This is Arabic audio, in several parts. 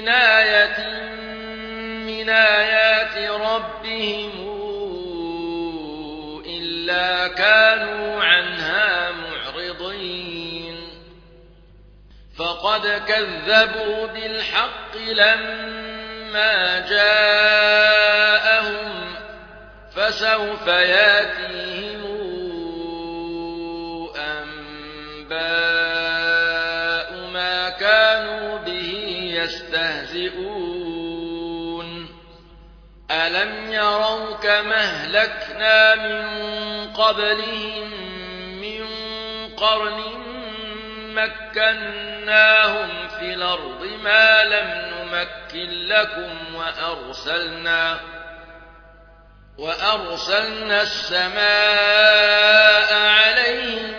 من آية من آيات ربهم إلا كانوا عنها معرضين فقد كذبوا بالحق لما ما جاءهم فسوف ياتيهم أنباء يستهزئون. ألم يروا كما أهلكنا من قبلهم من قرن مكناهم في الأرض ما لم نمكن لكم وأرسلنا وأرسلنا السماء عليهم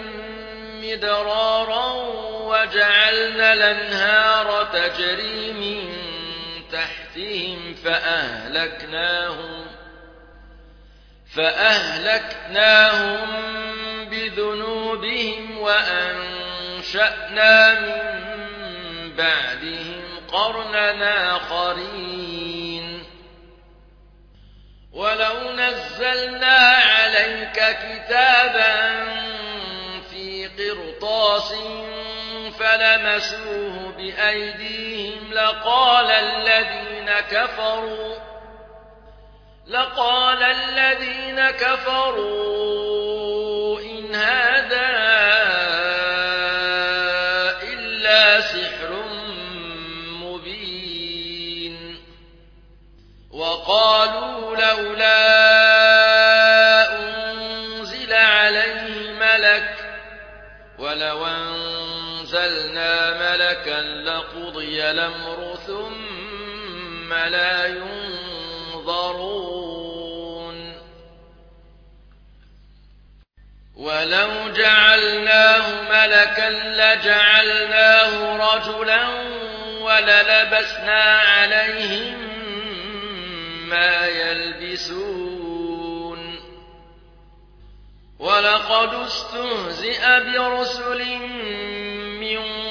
مدرارا وجعلنا الأنهار تجري من تحتهم فأهلكناهم فأهلكناهم بذنوبهم وأنشأنا من بعدهم قرننا آخرين. ولو نزلنا عليك كتابا في قرطاس فلمسوه بأيديهم لقال الذين كفروا لقال الذين كفروا إن هذا لقضي الأمر ثم لا ينظرون ولو جعلناه ملكا لجعلناه رجلا وللبسنا عليهم ما يلبسون ولقد استهزئ برسل من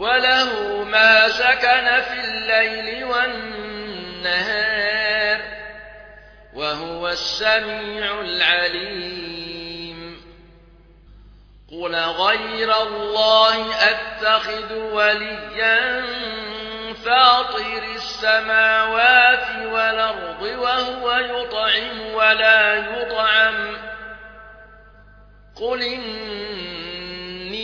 وله ما سكن في الليل والنهار وهو السميع العليم. قل غير الله أتخذ وليا فاطر السماوات والأرض وهو يطعم ولا يطعم. قل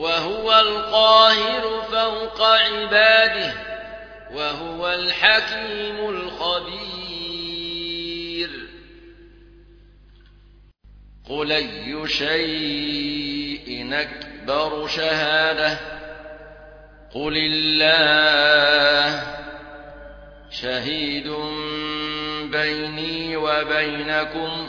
وهو القاهر فوق عباده وهو الحكيم الخبير. قل اي شيء اكبر شهاده؟ قل الله شهيد بيني وبينكم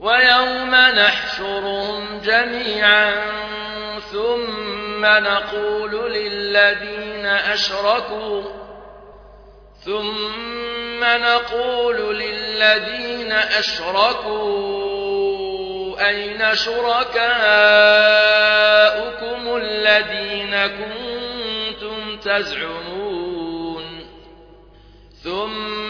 ويوم نحشرهم جميعا ثم نقول للذين أشركوا ثم نقول للذين أشركوا أين شركاؤكم الذين كنتم تزعمون ثم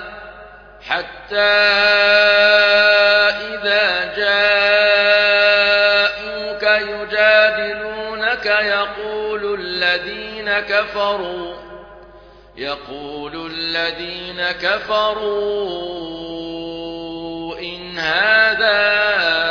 حتى إذا جاءوك يجادلونك يقول الذين كفروا يقول الذين كفروا إن هذا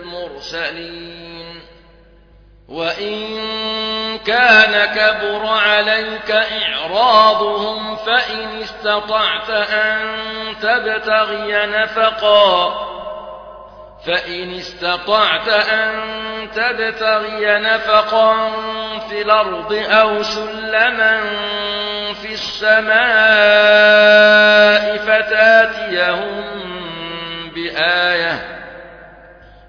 المرسلين. وإن كان كبر عليك إعراضهم فإن استطعت أن تبتغي نفقا فإن استطعت أن تبتغي نفقا في الأرض أو سلما في السماء فتاتيهم بآية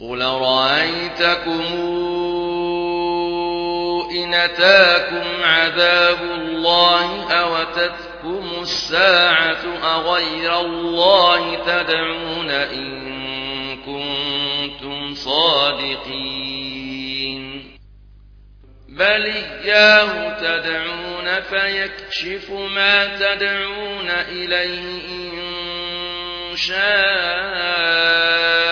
قل رأيتكم إن أتاكم عذاب الله أوتتكم الساعة أغير الله تدعون إن كنتم صادقين بل إياه تدعون فيكشف ما تدعون إليه إن شاء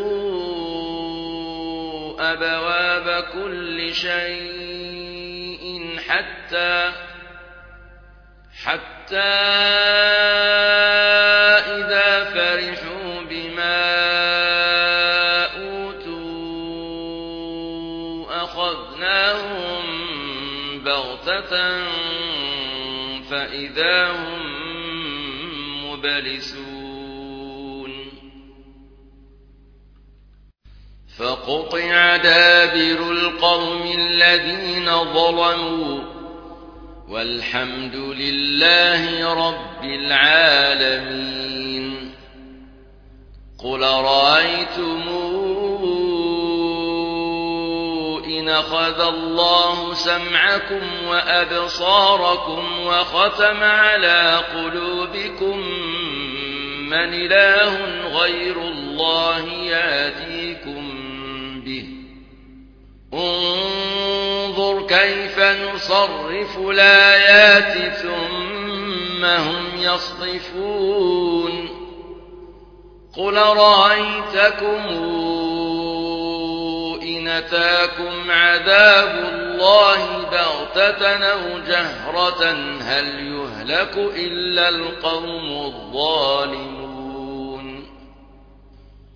أبواب كل شيء حتى حتى إذا فرحوا بما أوتوا أخذناهم بغتة فإذا هم مبلسون فقطع دابر القوم الذين ظلموا والحمد لله رب العالمين. قل رأيتم إن أخذ الله سمعكم وأبصاركم وختم على قلوبكم من إله غير الله ياتيكم به انظر كيف نصرف الآيات ثم هم يصطفون قل رأيتكم إن أتاكم عذاب الله بغتة أو جهرة هل يهلك إلا القوم الظالمون؟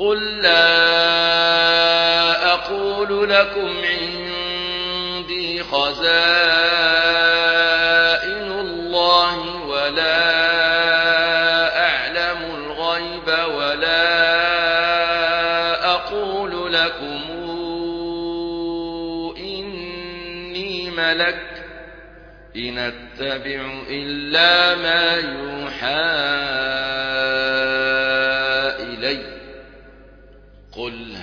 قل لا أقول لكم عندي خزائن الله ولا أعلم الغيب ولا أقول لكم إني ملك إن اتبع إلا ما يوحى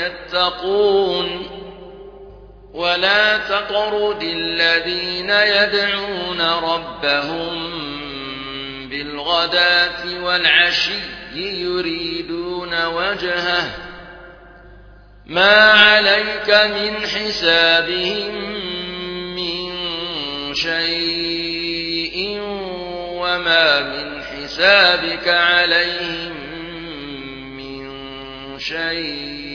يتقون ولا تطرد الذين يدعون ربهم بالغداة والعشي يريدون وجهه ما عليك من حسابهم من شيء وما من حسابك عليهم من شيء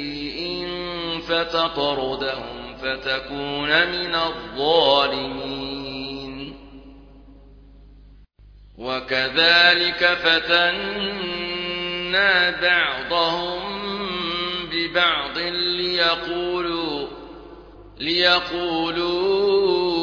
فتطردهم فتكون من الظالمين. وكذلك فتنا بعضهم ببعض ليقولوا ليقولوا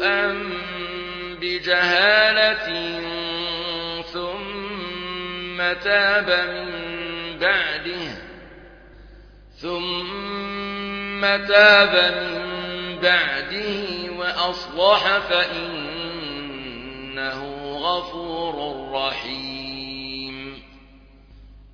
سوءا بجهالة ثم تاب من بعده ثم تاب من بعده وأصلح فإنه غفور رحيم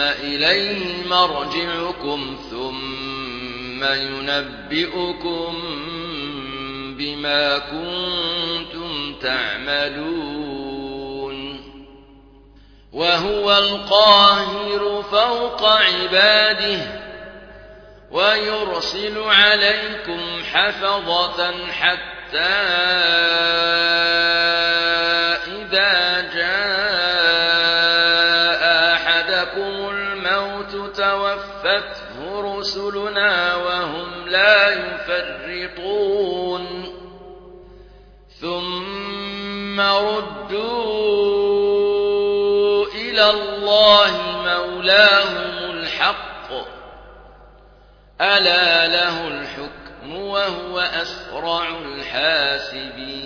إليه مرجعكم ثم ينبئكم بما كنتم تعملون. وهو القاهر فوق عباده ويرسل عليكم حفظة حتى الله مولاهم الحق. ألا له الحكم وهو أسرع الحاسبين.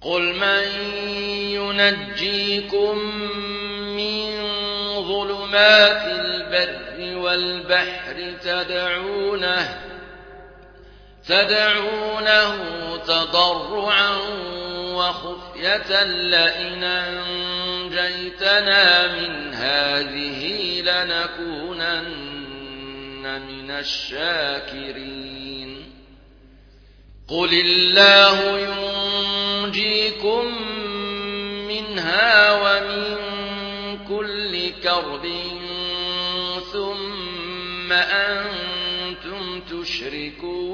قل من ينجيكم من ظلمات البر والبحر تدعونه تدعونه تضرعا وخفية لئن أنجيتنا من هذه لنكونن من الشاكرين. قل الله ينجيكم منها ومن كل كرب ثم أنتم تشركون.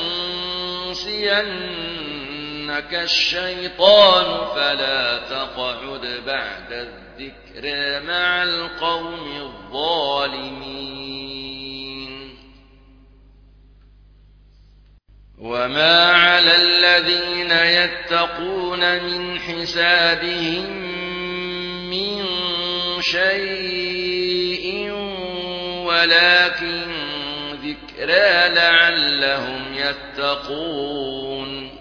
ينسينك الشيطان فلا تقعد بعد الذكر مع القوم الظالمين. وما على الذين يتقون من حسابهم من شيء ولكن ذكرى لعلهم يتقون.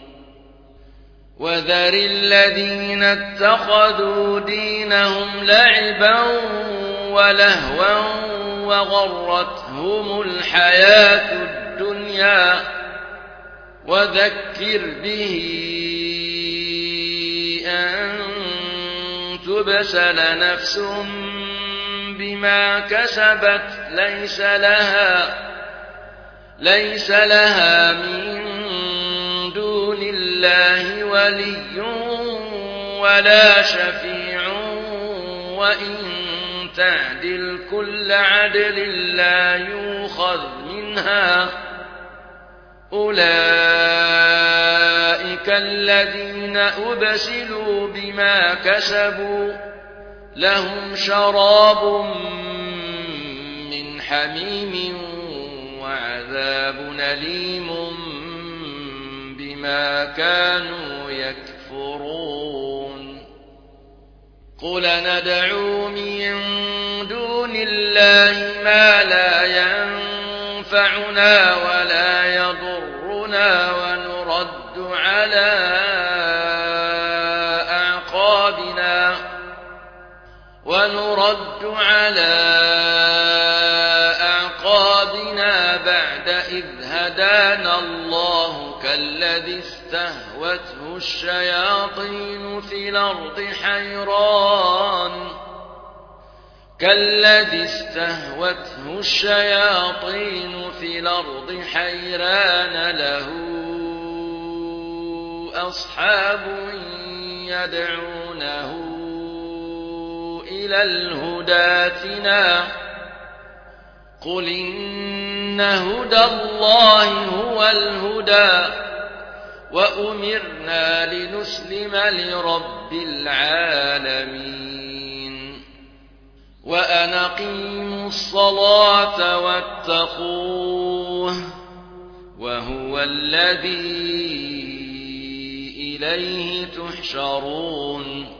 وذر الذين اتخذوا دينهم لعبا ولهوا وغرتهم الحياة الدنيا. وذكر به أن تبسل نفس بما كسبت ليس لها ليس لها من دون الله ولي ولا شفيع وإن تعدل كل عدل لا يوخذ منها. أولئك الذين أبسلوا بما كسبوا لهم شراب من حميم وعذاب أليم بما كانوا يكفرون. قل ندعو من دون الله ما لا ينفعنا ولا يضرنا ونرد على أعقابنا ونرد على إذ هدانا الله كالذي استهوته الشياطين في الأرض حيران كالذي استهوته الشياطين في الأرض حيران له أصحاب يدعونه إلى الهداتنا قل إن هدى الله هو الهدى وأمرنا لنسلم لرب العالمين وأن أقيموا الصلاة واتقوه وهو الذي إليه تحشرون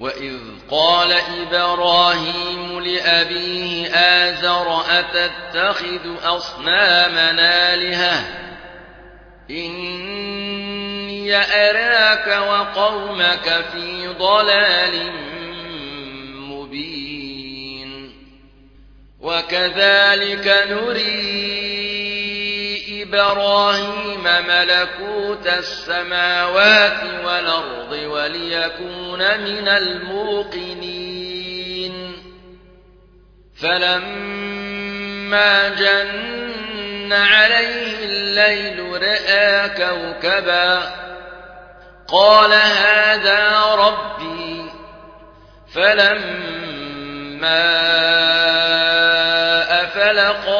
وإذ قال إبراهيم لأبيه آزر أتتخذ أصنامنا لها إني أراك وقومك في ضلال مبين وكذلك نريد إبراهيم ملكوت السماوات والأرض وليكون من الموقنين. فلما جن عليه الليل رأى كوكبا قال هذا ربي. فلما أفل قال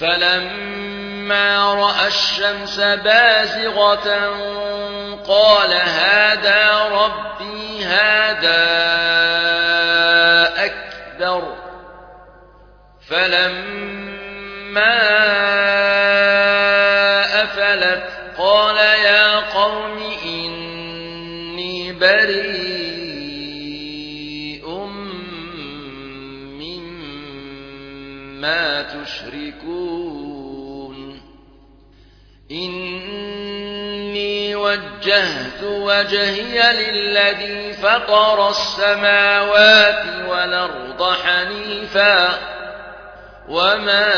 فلما رأى الشمس بازغة قال هذا ربي هذا أكبر فلما وجهت وجهي للذي فطر السماوات والأرض حنيفا وما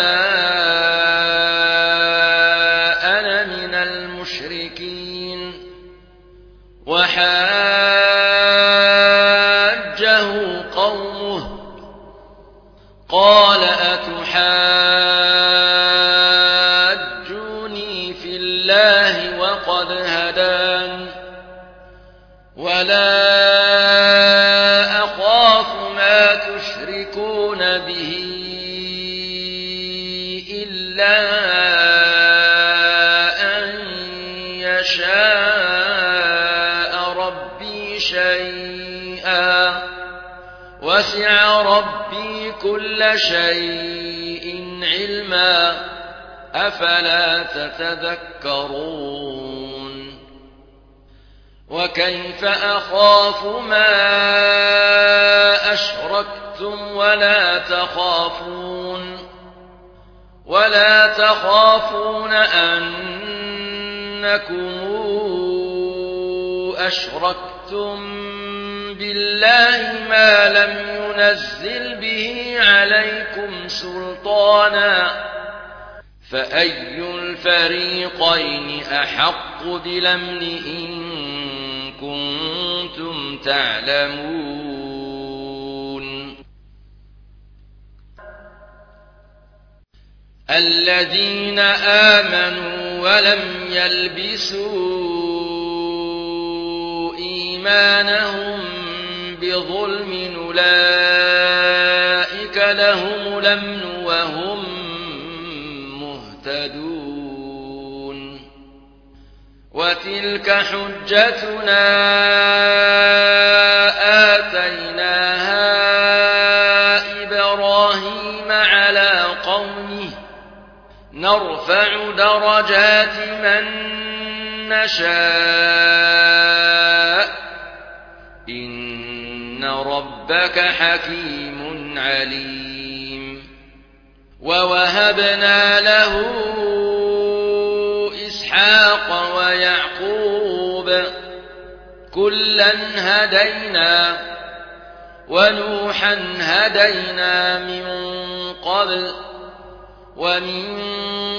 كل شيء علما أفلا تتذكرون وكيف أخاف ما أشركتم ولا تخافون ولا تخافون أنكم أشركتم بالله ما لم ينزل به عليكم سلطانا. فأي الفريقين أحق بلمن إن كنتم تعلمون؟ الذين آمنوا ولم يلبسوا إيمانهم بظلم أولئك لهم لمن وهم وتلك حجتنا آتيناها إبراهيم على قومه نرفع درجات من نشاء إن ربك حكيم عليم ووهبنا له إسحاق ويعقوب كلا هدينا ونوحا هدينا من قبل ومن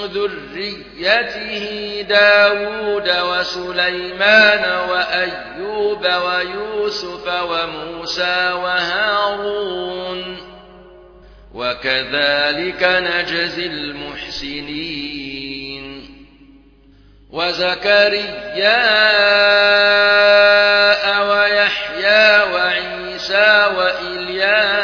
ذريته داود وسليمان وأيوب ويوسف وموسى وهارون وكذلك نجزي المحسنين وزكريا ويحيى وعيسى وإلياس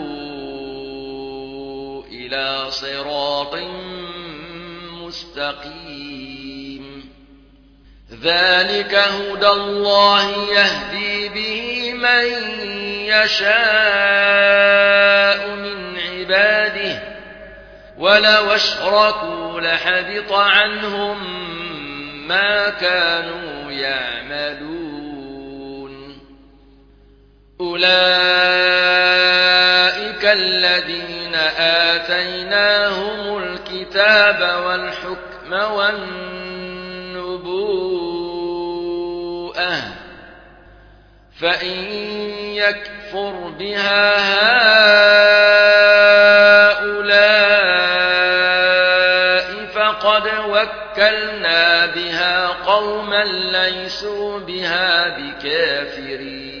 إلى صراط مستقيم. ذلك هدى الله يهدي به من يشاء من عباده. ولو أشركوا لحبط عنهم ما كانوا يعملون. أولئك الذين آتيناهم الكتاب والحكم والنبوءة فإن يكفر بها هؤلاء فقد وكلنا بها قوما ليسوا بها بكافرين.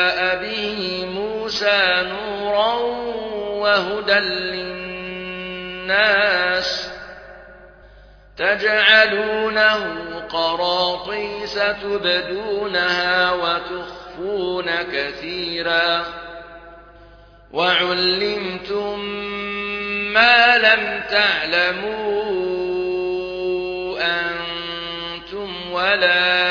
وهدى للناس تجعلونه قراطيس تبدونها وتخفون كثيرا وعلمتم ما لم تعلموا أنتم ولا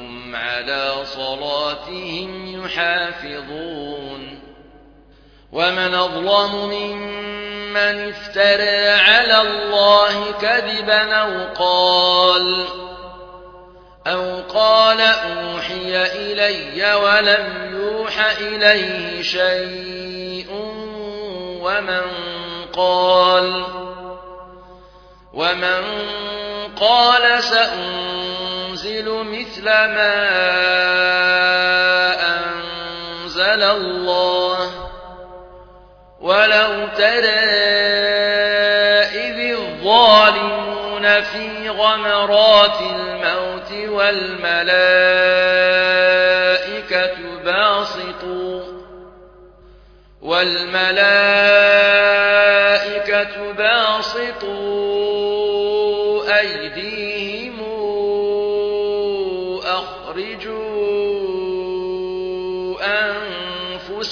على صلاتهم يحافظون. ومن أظلم ممن افترى على الله كذبا أو قال أو قال أوحي إلي ولم يوح إليه شيء ومن قال ومن قال سأنزل مثل ما أنزل الله. ولو ترى إذ الظالمون في غمرات الموت والملائكة باسطوا. والملائكة باسطوا.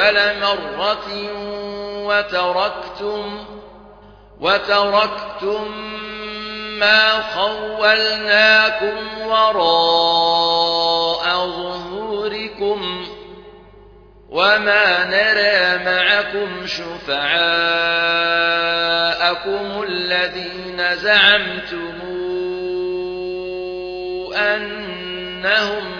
أول مرة وتركتم وتركتم ما خولناكم وراء ظهوركم وما نرى معكم شفعاءكم الذين زعمتم أنهم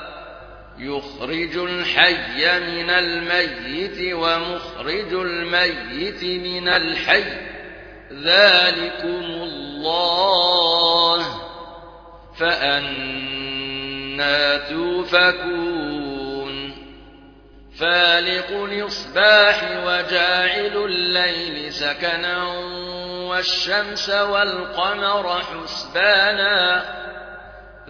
يخرج الحي من الميت ومخرج الميت من الحي. ذلكم الله. فأنا توفكون. فالق الإصباح وجاعل الليل سكنا والشمس والقمر حسبانا.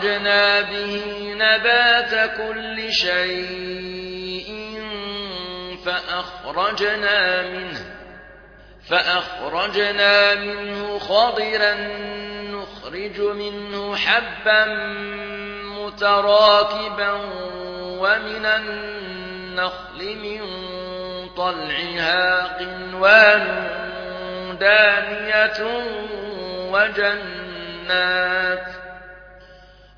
فأخرجنا به نبات كل شيء فأخرجنا منه فأخرجنا منه خضرا نخرج منه حبا متراكبا ومن النخل من طلعها قنوان دانية وجنات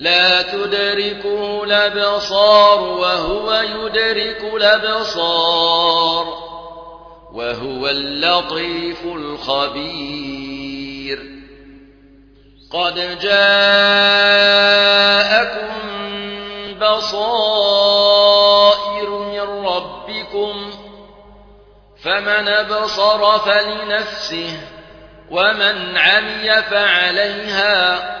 لا تدركه الأبصار وهو يدرك الأبصار وهو اللطيف الخبير. قد جاءكم بصائر من ربكم فمن أبصر فلنفسه ومن عمي فعليها.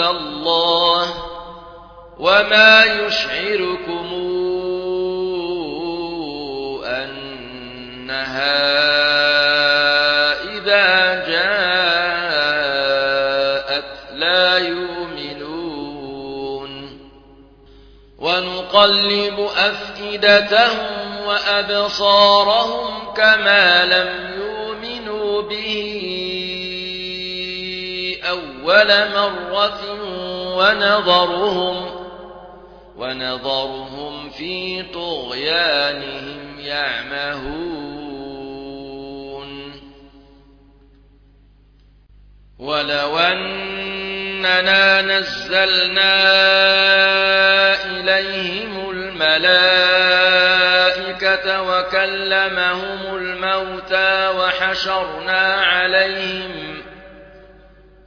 الله وما يشعركم أنها إذا جاءت لا يؤمنون ونقلب أفئدتهم وأبصارهم كما لم يؤمنوا به أول مرة ونظرهم ونظرهم في طغيانهم يعمهون. ولو أننا نزلنا إليهم الملائكة وكلمهم الموتى وحشرنا عليهم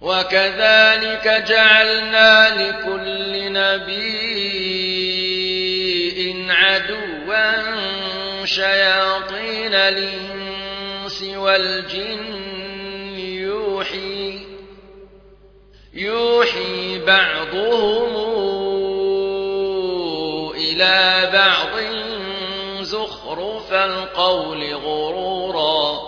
وكذلك جعلنا لكل نبي عدوا شياطين الإنس والجن يوحي يوحي بعضهم إلى بعض زخرف القول غرورا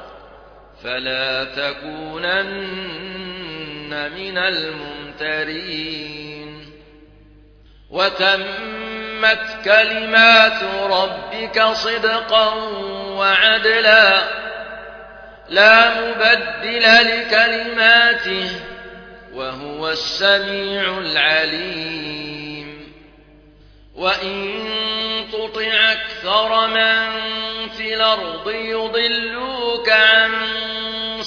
فلا تكونن من الممترين. وتمت كلمات ربك صدقا وعدلا. لا مبدل لكلماته وهو السميع العليم. وإن تطع أكثر من في الأرض يضلوك عن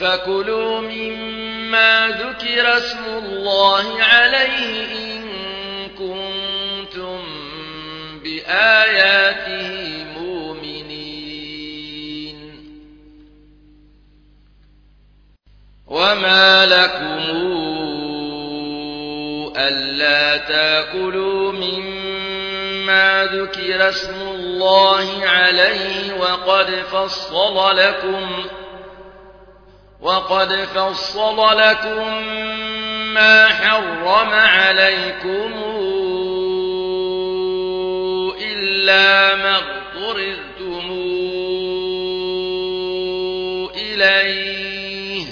فكلوا مما ذكر اسم الله عليه إن كنتم بآياته مؤمنين وما لكم ألا تاكلوا مما ذكر اسم الله عليه وقد فصل لكم وقد فصل لكم ما حرم عليكم إلا ما اضطررتم إليه.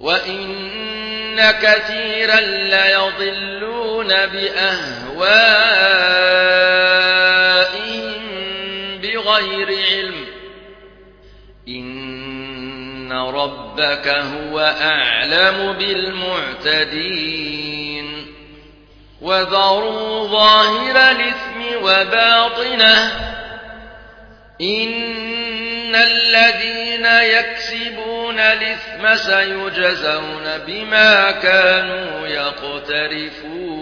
وإن كثيرا ليضلون بأهوائهم بغير علم. إن ربك هو أعلم بالمعتدين. وذروا ظاهر الإثم وباطنه. إن الذين يكسبون الإثم سيجزون بما كانوا يقترفون.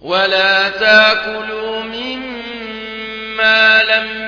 ولا تأكلوا مما لم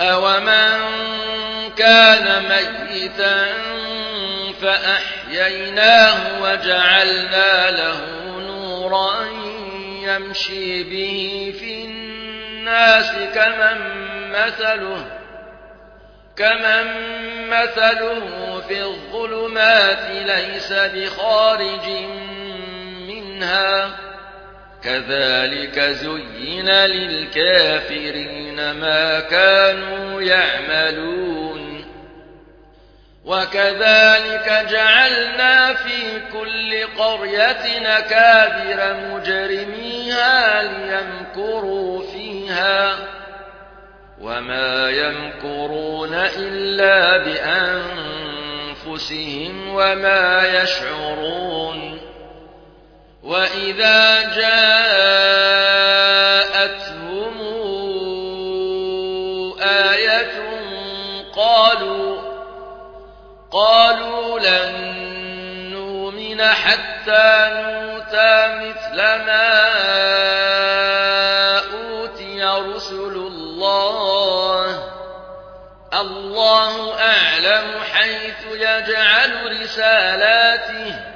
أومن كان ميتا فأحييناه وجعلنا له نورا يمشي به في الناس كمن مثله كمن مثله في الظلمات ليس بخارج منها كذلك زين للكافرين ما كانوا يعملون. وكذلك جعلنا في كل قرية نكابر مجرميها ليمكروا فيها. وما يمكرون إلا بأنفسهم وما يشعرون. وإذا جاءتهم آية قالوا قالوا لن نؤمن حتى نوتى مثل ما أوتي رسل الله. الله أعلم حيث يجعل رسالاته.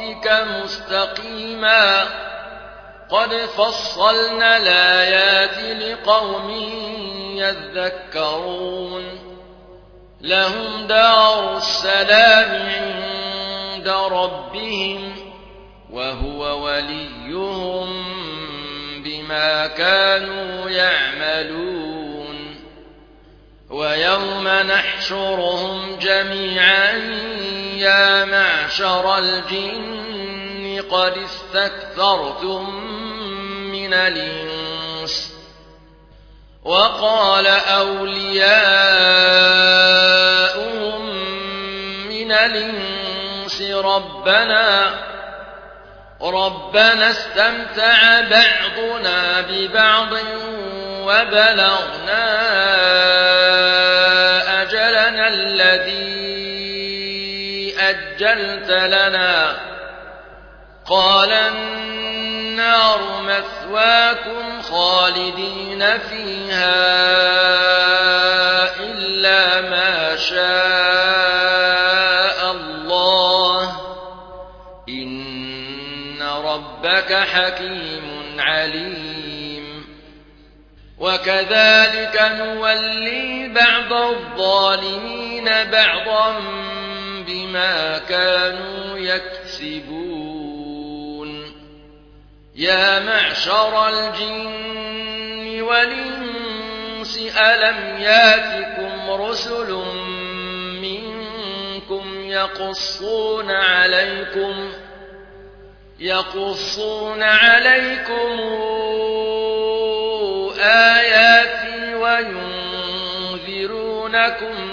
ربك مستقيما. قد فصلنا الآيات لقوم يذكرون. لهم دار السلام عند ربهم وهو وليهم بما كانوا يعملون. ويوم نحشرهم جميعا يا معشر الجن قد استكثرتم من الإنس وقال أولياؤهم من الإنس ربنا ربنا استمتع بعضنا ببعض وبلغنا أجلت لنا. قال النار مثواكم خالدين فيها إلا ما شاء الله. إن ربك حكيم عليم. وكذلك نولي بعض الظالمين بعضا بما كانوا يكسبون. يا معشر الجن والإنس ألم ياتكم رسل منكم يقصون عليكم يقصون عليكم آياتي وينذرونكم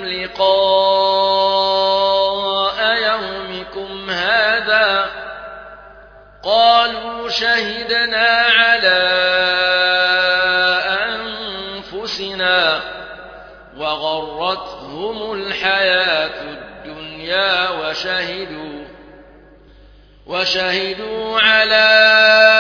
لقاء قالوا شهدنا على أنفسنا وغرتهم الحياة الدنيا وشهدوا وشهدوا على أنفسهم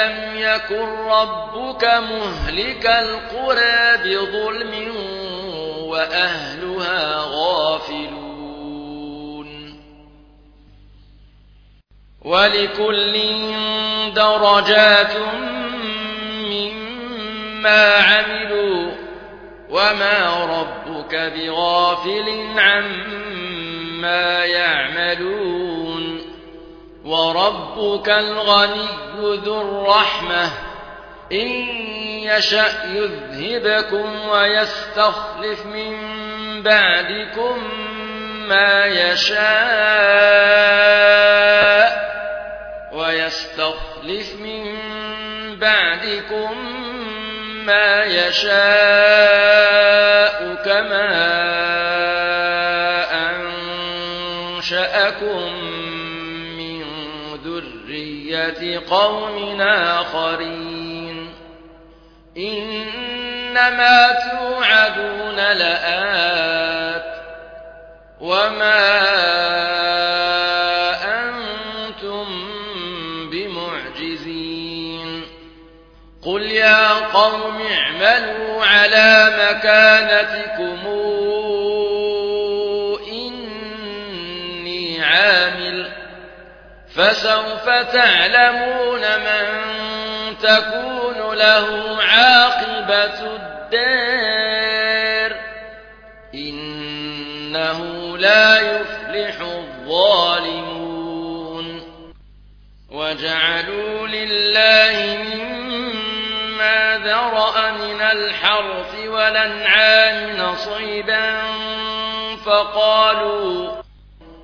لم يكن ربك مهلك القرى بظلم وأهلها غافلون. ولكل درجات مما عملوا وما ربك بغافل عما ما يعملون. وربك الغني ذو الرحمة. إن يشأ يذهبكم ويستخلف من بعدكم ما يشاء ويستخلف من بعدكم ما يشاء كما قوم آخرين إنما توعدون لآت وما أنتم بمعجزين قل يا قوم اعملوا على مكانتكم فسوف تعلمون من تكون له عاقبة الدار. إنه لا يفلح الظالمون. وجعلوا لله مما ذرأ من الحرث والأنعام نصيبا فقالوا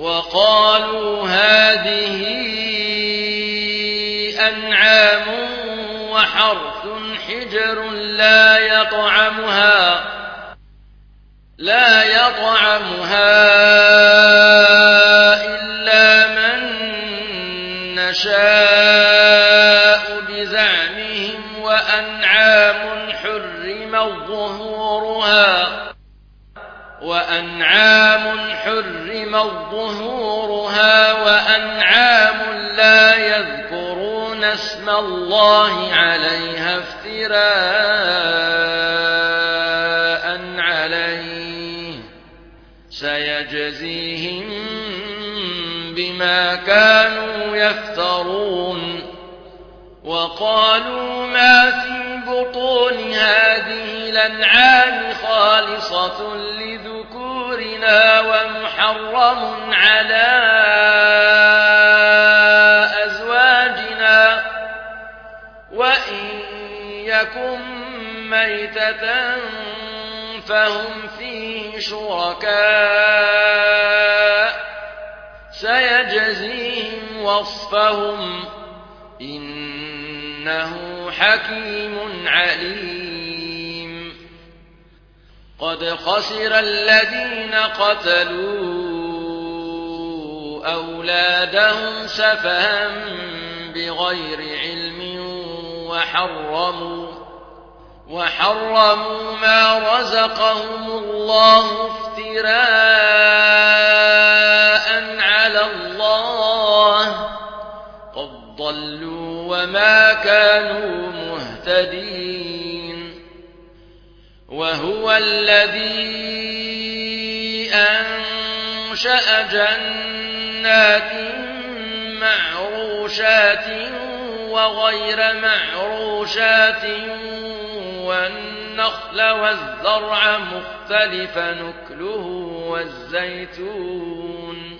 وقالوا هذه أنعام وحرث حجر لا يطعمها لا يطعمها إلا من نشاء. وأنعام حرم ظهورها وأنعام لا يذكرون اسم الله عليها افتراء عليه. سيجزيهم بما كانوا يفترون. وقالوا ما في بطون هذه الأنعام خالصة لذكورنا ومحرم على أزواجنا. وإن يكن ميتة فهم فيه شركاء. سيجزيهم وصفهم. إنه حكيم عليم. قد خسر الذين قتلوا أولادهم سفها بغير علم وحرموا وحرموا ما رزقهم الله افتراء على الله. قد ضلوا وما كانوا مهتدين وهو الذي أنشأ جنات معروشات وغير معروشات والنخل والزرع مختلف نكله والزيتون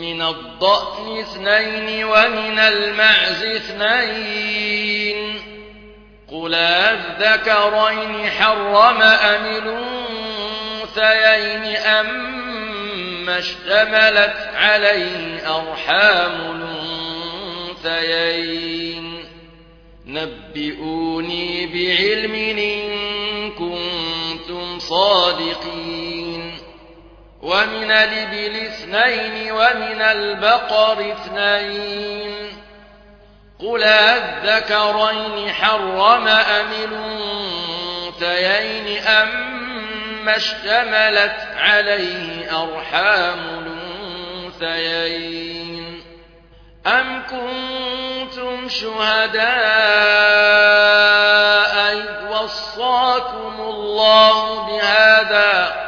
من الضأن اثنين ومن المعز اثنين. قل الذكرين حرم أم الأنثيين أم اشتملت عليه أرحام الأنثيين. نبئوني بعلم إن كنتم صادقين. ومن الإبل اثنين ومن البقر اثنين قل الذكرين حرم أم الأنثيين أم اشتملت عليه أرحام الأنثيين أم كنتم شهداء إذ وصاكم الله بهذا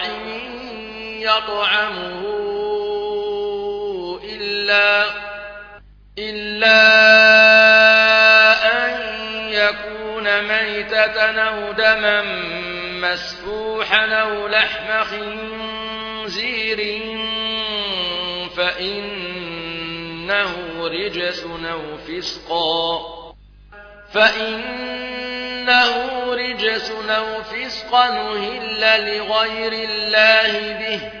يطعمه إلا, إلا أن يكون ميتة أو دما مسفوحا أو لحم خنزير فإنه رجس أو فسقا فإنه رجس أو فسقا نهل لغير الله به.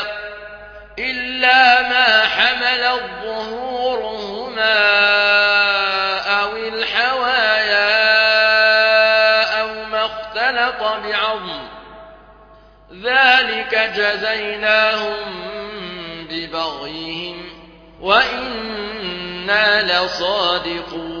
ما حمل الظهورهما أو الحوايا أو ما اختلط بعظم. ذلك جزيناهم ببغيهم وإنا لصادقون.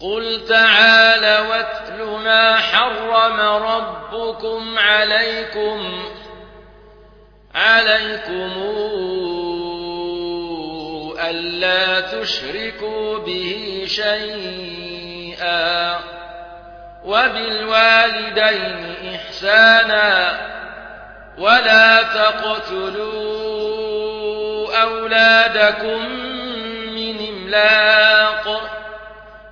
قل تعالى واتل ما حرم ربكم عليكم عليكم ألا تشركوا به شيئا وبالوالدين إحسانا ولا تقتلوا أولادكم من إملاق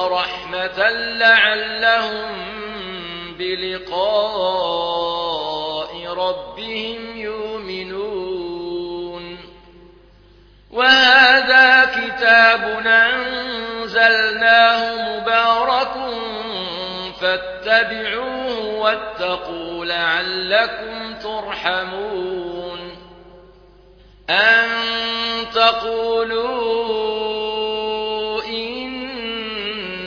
ورحمة لعلهم بلقاء ربهم يؤمنون. وهذا كتاب أنزلناه مبارك فاتبعوه واتقوا لعلكم ترحمون. أن تقولوا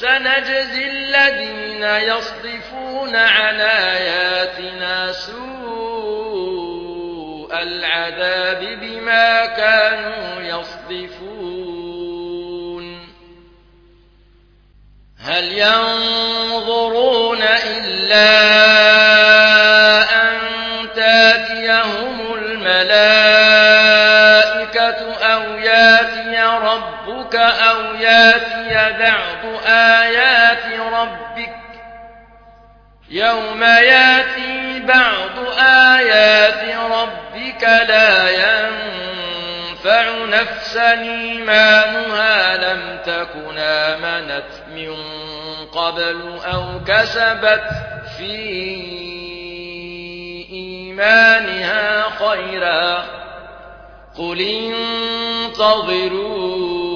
سنجزي الذين يصدفون على آياتنا سوء العذاب بما كانوا يصدفون. هل ينظرون إلا أن تأتيهم الملائكة ربك أو ياتي بعض آيات ربك يوم ياتي بعض آيات ربك لا ينفع نفسا إيمانها لم تكن آمنت من قبل أو كسبت في إيمانها خيرا قل انتظروا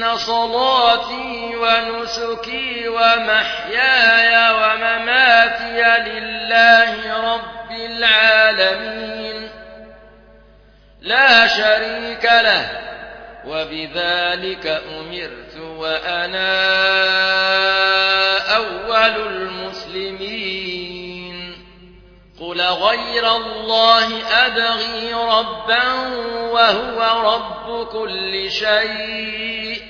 إن صلاتي ونسكي ومحياي ومماتي لله رب العالمين لا شريك له وبذلك أمرت وأنا أول المسلمين قل غير الله أبغي ربا وهو رب كل شيء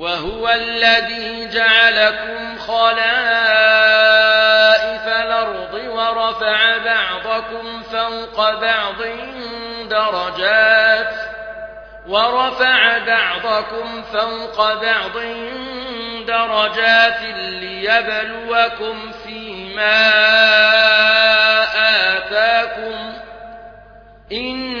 وهو الذي جعلكم خلائف الأرض ورفع بعضكم فوق بعض درجات ورفع بعضكم فوق بعض درجات ليبلوكم فيما آتاكم إن